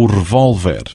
o revólver.